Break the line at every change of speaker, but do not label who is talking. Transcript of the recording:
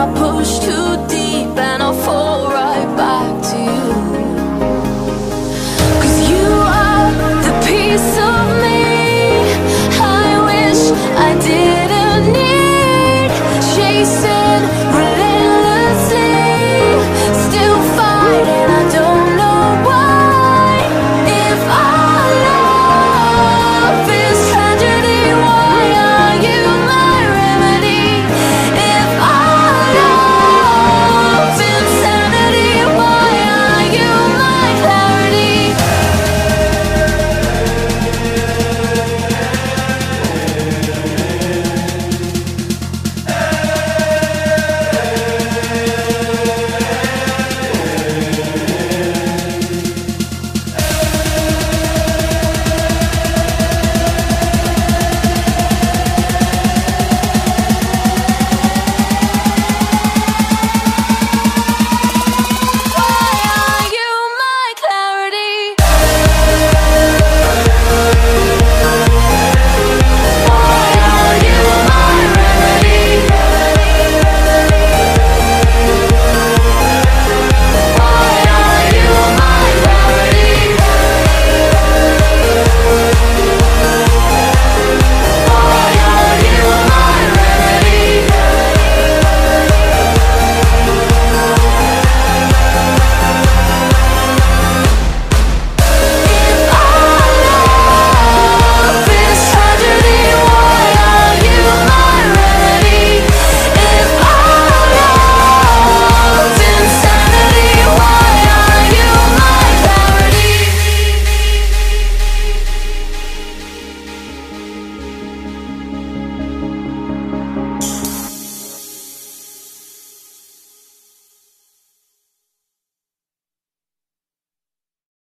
I push too deep.